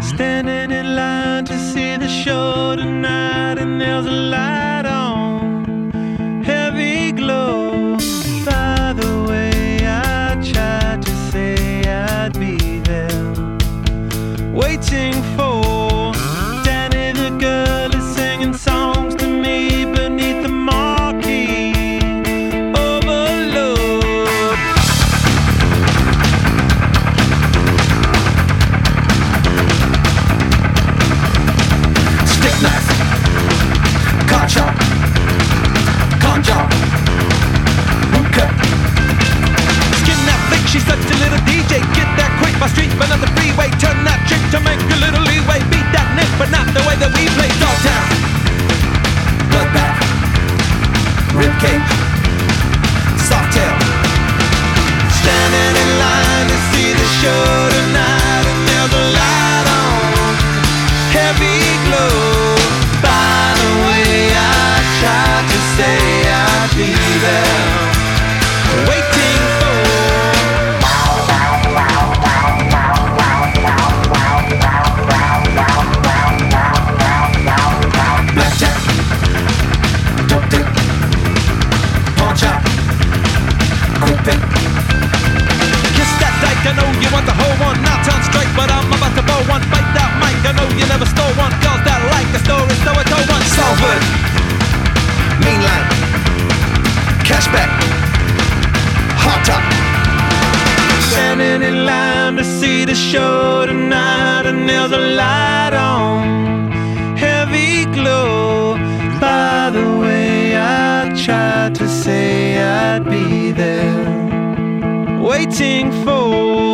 Standing in line to see the show tonight, and there's a light street, but not the freeway. Turn you want the whole one. Now turn straight, but I'm about to blow one. Bite that mic, I know you never stole one. Girls that like the story, so I told one. Salford, mainline, cashback, hot top. Standing in line to see the show tonight, and there's a light on, heavy glow. By the way, I tried to say I'd be there, waiting for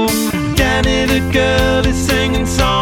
Danny the girl is singing songs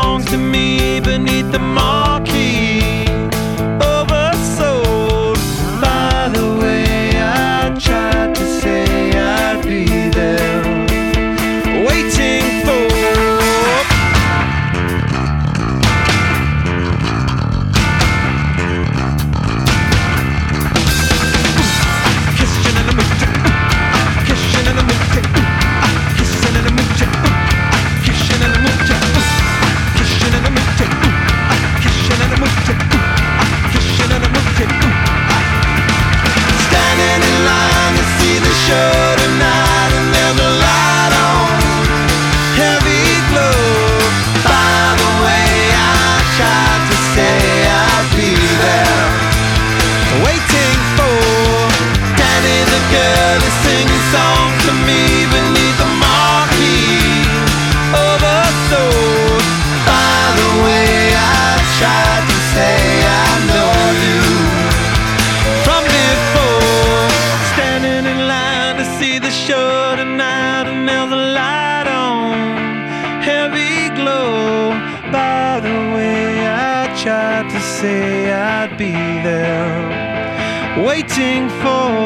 to see the tonight, and there's a light on, heavy glow. By the way, I tried to say I'd be there, waiting for.